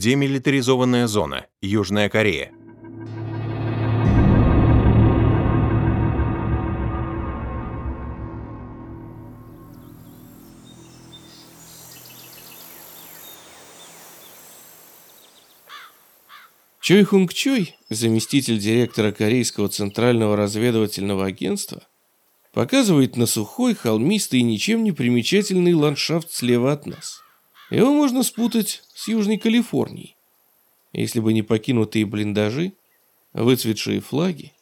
Демилитаризованная зона. Южная Корея. Чой Хунг Чой, заместитель директора Корейского центрального разведывательного агентства, показывает на сухой, холмистый и ничем не примечательный ландшафт слева от нас. Его можно спутать с Южной Калифорнией. Если бы не покинутые блиндажи, выцветшие флаги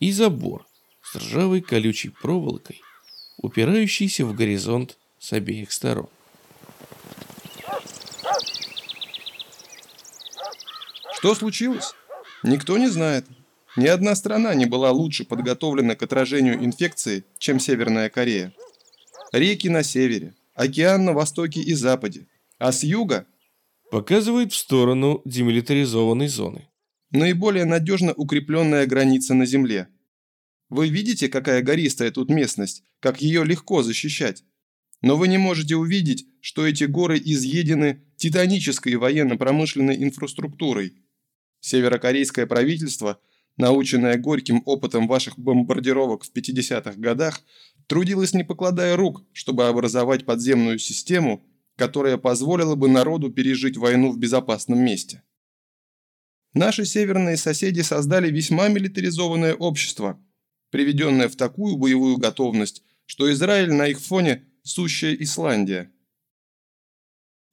и забор с ржавой колючей проволокой, упирающийся в горизонт с обеих сторон. Что случилось? Никто не знает. Ни одна страна не была лучше подготовлена к отражению инфекции, чем Северная Корея. Реки на севере, океан на востоке и западе, а с юга показывает в сторону демилитаризованной зоны. Наиболее надежно укрепленная граница на земле. Вы видите, какая гористая тут местность, как ее легко защищать. Но вы не можете увидеть, что эти горы изъедены титанической военно-промышленной инфраструктурой, Северокорейское правительство, наученное горьким опытом ваших бомбардировок в 50-х годах, трудилось не покладая рук, чтобы образовать подземную систему, которая позволила бы народу пережить войну в безопасном месте. Наши северные соседи создали весьма милитаризованное общество, приведенное в такую боевую готовность, что Израиль на их фоне – сущая Исландия.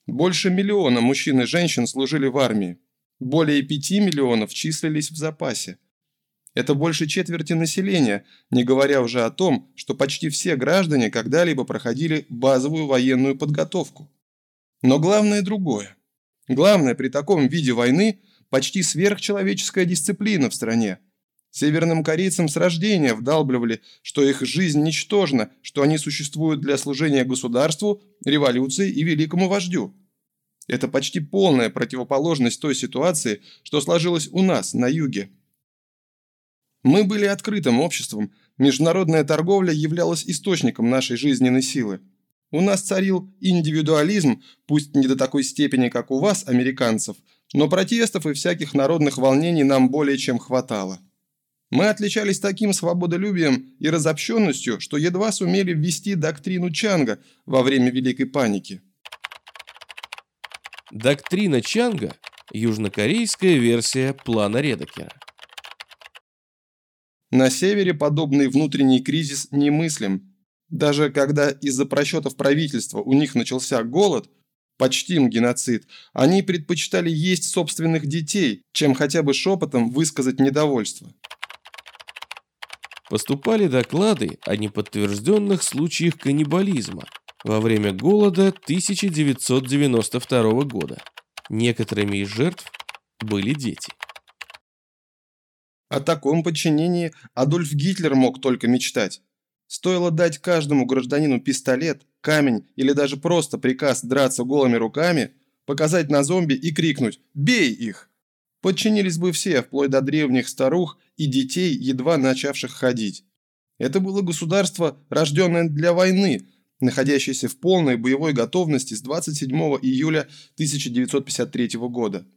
Больше миллиона мужчин и женщин служили в армии. Более 5 миллионов числились в запасе. Это больше четверти населения, не говоря уже о том, что почти все граждане когда-либо проходили базовую военную подготовку. Но главное другое. Главное при таком виде войны почти сверхчеловеческая дисциплина в стране. Северным корейцам с рождения вдалбливали, что их жизнь ничтожна, что они существуют для служения государству, революции и великому вождю. Это почти полная противоположность той ситуации, что сложилась у нас, на юге. Мы были открытым обществом, международная торговля являлась источником нашей жизненной силы. У нас царил индивидуализм, пусть не до такой степени, как у вас, американцев, но протестов и всяких народных волнений нам более чем хватало. Мы отличались таким свободолюбием и разобщенностью, что едва сумели ввести доктрину Чанга во время Великой Паники. Доктрина Чанга – южнокорейская версия плана Редекера. На севере подобный внутренний кризис немыслим. Даже когда из-за просчетов правительства у них начался голод, почти им геноцид, они предпочитали есть собственных детей, чем хотя бы шепотом высказать недовольство. Поступали доклады о неподтвержденных случаях каннибализма – во время голода 1992 года. Некоторыми из жертв были дети. О таком подчинении Адольф Гитлер мог только мечтать. Стоило дать каждому гражданину пистолет, камень или даже просто приказ драться голыми руками, показать на зомби и крикнуть «Бей их!». Подчинились бы все, вплоть до древних старух и детей, едва начавших ходить. Это было государство, рожденное для войны, находящийся в полной боевой готовности с 27 июля 1953 года.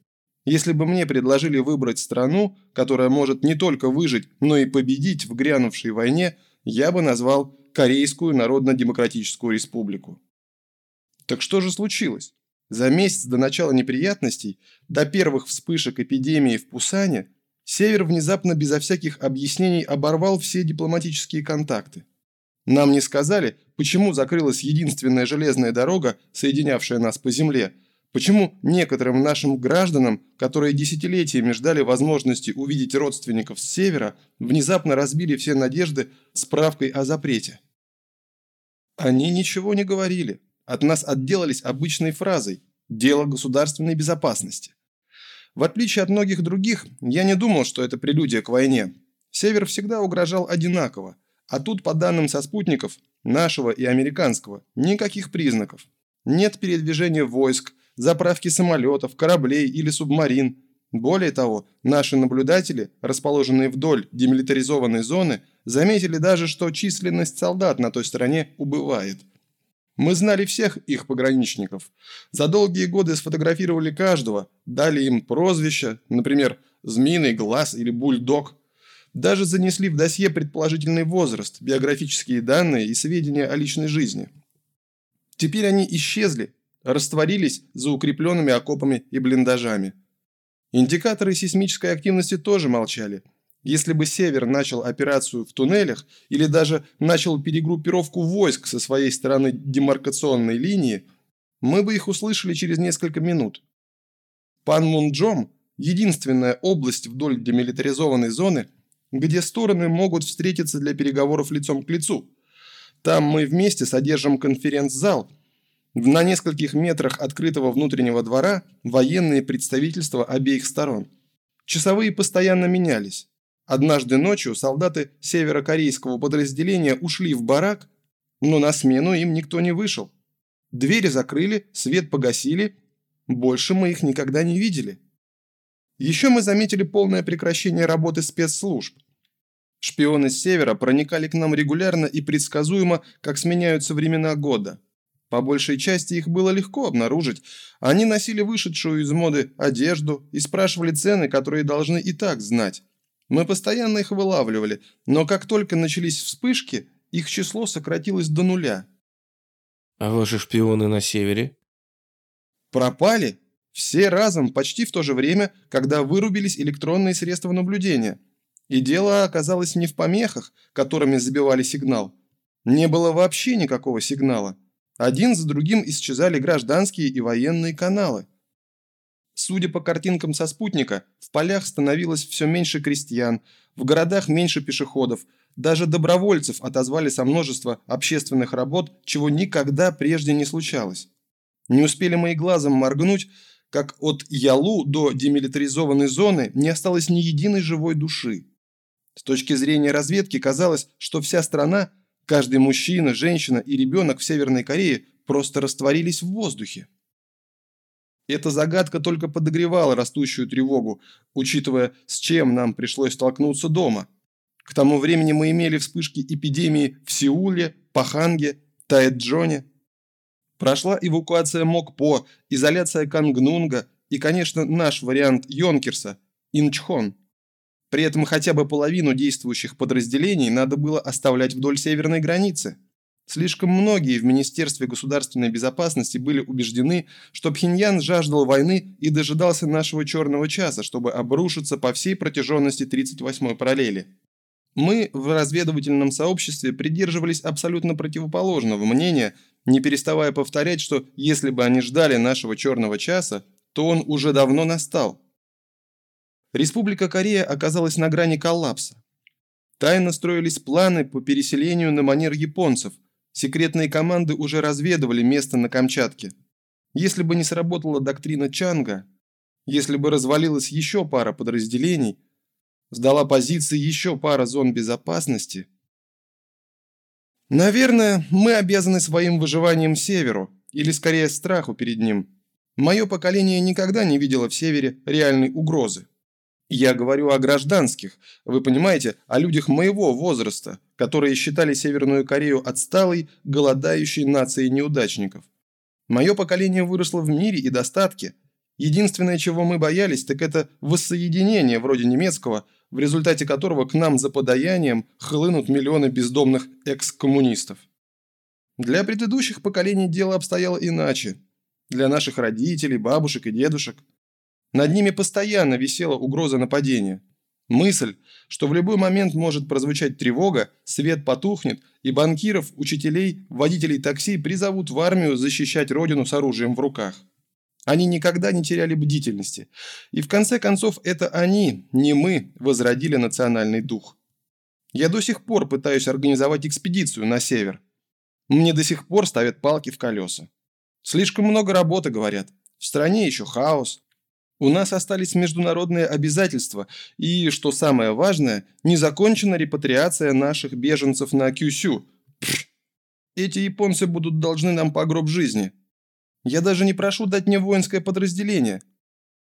Если бы мне предложили выбрать страну, которая может не только выжить, но и победить в грянувшей войне, я бы назвал Корейскую Народно-Демократическую Республику. Так что же случилось? За месяц до начала неприятностей, до первых вспышек эпидемии в Пусане, Север внезапно безо всяких объяснений оборвал все дипломатические контакты. Нам не сказали, почему закрылась единственная железная дорога, соединявшая нас по земле, почему некоторым нашим гражданам, которые десятилетиями ждали возможности увидеть родственников с севера, внезапно разбили все надежды справкой о запрете. Они ничего не говорили. От нас отделались обычной фразой «дело государственной безопасности». В отличие от многих других, я не думал, что это прелюдия к войне. Север всегда угрожал одинаково. А тут, по данным со спутников, нашего и американского, никаких признаков. Нет передвижения войск, заправки самолетов, кораблей или субмарин. Более того, наши наблюдатели, расположенные вдоль демилитаризованной зоны, заметили даже, что численность солдат на той стороне убывает. Мы знали всех их пограничников. За долгие годы сфотографировали каждого, дали им прозвища, например, «Змеиный глаз» или «Бульдог». Даже занесли в досье предположительный возраст, биографические данные и сведения о личной жизни. Теперь они исчезли, растворились за укрепленными окопами и блиндажами. Индикаторы сейсмической активности тоже молчали. Если бы Север начал операцию в туннелях или даже начал перегруппировку войск со своей стороны демаркационной линии, мы бы их услышали через несколько минут. Панмунджом – единственная область вдоль демилитаризованной зоны, где стороны могут встретиться для переговоров лицом к лицу. Там мы вместе содержим конференц-зал – на нескольких метрах открытого внутреннего двора военные представительства обеих сторон. Часовые постоянно менялись. Однажды ночью солдаты северокорейского подразделения ушли в барак, но на смену им никто не вышел. Двери закрыли, свет погасили. Больше мы их никогда не видели. Еще мы заметили полное прекращение работы спецслужб. Шпионы с севера проникали к нам регулярно и предсказуемо, как сменяются времена года. По большей части их было легко обнаружить. Они носили вышедшую из моды одежду и спрашивали цены, которые должны и так знать. Мы постоянно их вылавливали, но как только начались вспышки, их число сократилось до нуля. А ваши шпионы на севере? Пропали. Все разом, почти в то же время, когда вырубились электронные средства наблюдения. И дело оказалось не в помехах, которыми забивали сигнал. Не было вообще никакого сигнала. Один за другим исчезали гражданские и военные каналы. Судя по картинкам со спутника, в полях становилось все меньше крестьян, в городах меньше пешеходов, даже добровольцев отозвали со множества общественных работ, чего никогда прежде не случалось. Не успели мы и глазом моргнуть, как от Ялу до демилитаризованной зоны не осталось ни единой живой души. С точки зрения разведки казалось, что вся страна – Каждый мужчина, женщина и ребенок в Северной Корее просто растворились в воздухе. Эта загадка только подогревала растущую тревогу, учитывая, с чем нам пришлось столкнуться дома. К тому времени мы имели вспышки эпидемии в Сеуле, Паханге, Таэджоне. Прошла эвакуация Мокпо, изоляция Кангнунга и, конечно, наш вариант Йонкерса – Инчхон – при этом хотя бы половину действующих подразделений надо было оставлять вдоль северной границы. Слишком многие в Министерстве государственной безопасности были убеждены, что Пхеньян жаждал войны и дожидался нашего черного часа, чтобы обрушиться по всей протяженности 38-й параллели. Мы в разведывательном сообществе придерживались абсолютно противоположного мнения, не переставая повторять, что если бы они ждали нашего черного часа, то он уже давно настал. Республика Корея оказалась на грани коллапса. Тайно строились планы по переселению на манер японцев. Секретные команды уже разведывали место на Камчатке. Если бы не сработала доктрина Чанга, если бы развалилась еще пара подразделений, сдала позиции еще пара зон безопасности. Наверное, мы обязаны своим выживанием Северу, или скорее страху перед ним. Мое поколение никогда не видело в Севере реальной угрозы. Я говорю о гражданских, вы понимаете, о людях моего возраста, которые считали Северную Корею отсталой, голодающей нацией неудачников. Мое поколение выросло в мире и достатке. Единственное, чего мы боялись, так это воссоединение вроде немецкого, в результате которого к нам за подаянием хлынут миллионы бездомных экс-коммунистов. Для предыдущих поколений дело обстояло иначе. Для наших родителей, бабушек и дедушек – над ними постоянно висела угроза нападения. Мысль, что в любой момент может прозвучать тревога, свет потухнет, и банкиров, учителей, водителей такси призовут в армию защищать родину с оружием в руках. Они никогда не теряли бдительности. И в конце концов это они, не мы, возродили национальный дух. Я до сих пор пытаюсь организовать экспедицию на север. Мне до сих пор ставят палки в колеса. Слишком много работы, говорят. В стране еще хаос. У нас остались международные обязательства, и, что самое важное, не закончена репатриация наших беженцев на Кюсю. Эти японцы будут должны нам по гроб жизни. Я даже не прошу дать мне воинское подразделение.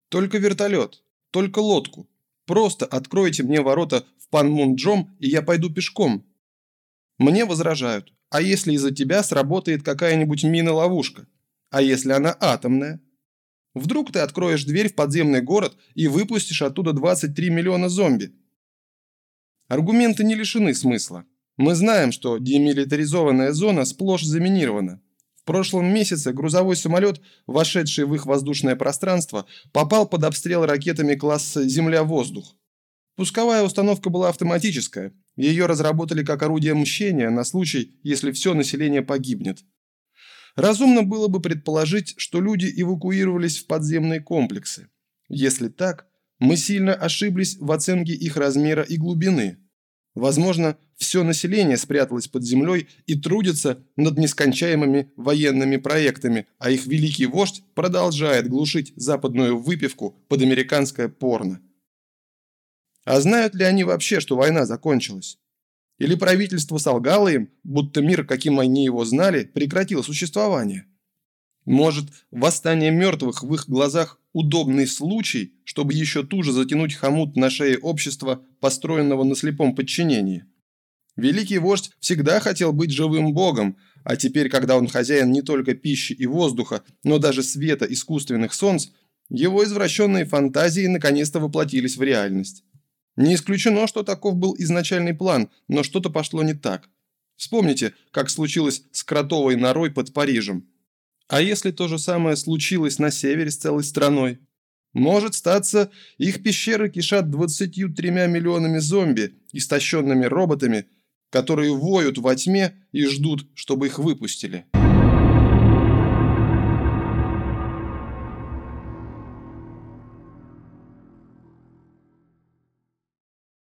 Только вертолет, только лодку. Просто откройте мне ворота в Панмунджом, и я пойду пешком. Мне возражают. А если из-за тебя сработает какая-нибудь мина-ловушка? А если она атомная? Вдруг ты откроешь дверь в подземный город и выпустишь оттуда 23 миллиона зомби? Аргументы не лишены смысла. Мы знаем, что демилитаризованная зона сплошь заминирована. В прошлом месяце грузовой самолет, вошедший в их воздушное пространство, попал под обстрел ракетами класса «Земля-воздух». Пусковая установка была автоматическая. Ее разработали как орудие мщения на случай, если все население погибнет. Разумно было бы предположить, что люди эвакуировались в подземные комплексы. Если так, мы сильно ошиблись в оценке их размера и глубины. Возможно, все население спряталось под землей и трудится над нескончаемыми военными проектами, а их великий вождь продолжает глушить западную выпивку под американское порно. А знают ли они вообще, что война закончилась? Или правительство солгало им, будто мир, каким они его знали, прекратил существование? Может, восстание мертвых в их глазах удобный случай, чтобы еще туже затянуть хомут на шее общества, построенного на слепом подчинении? Великий вождь всегда хотел быть живым богом, а теперь, когда он хозяин не только пищи и воздуха, но даже света искусственных солнц, его извращенные фантазии наконец-то воплотились в реальность. Не исключено, что таков был изначальный план, но что-то пошло не так. Вспомните, как случилось с кротовой норой под Парижем. А если то же самое случилось на севере с целой страной? Может статься, их пещеры кишат 23 миллионами зомби, истощенными роботами, которые воют во тьме и ждут, чтобы их выпустили.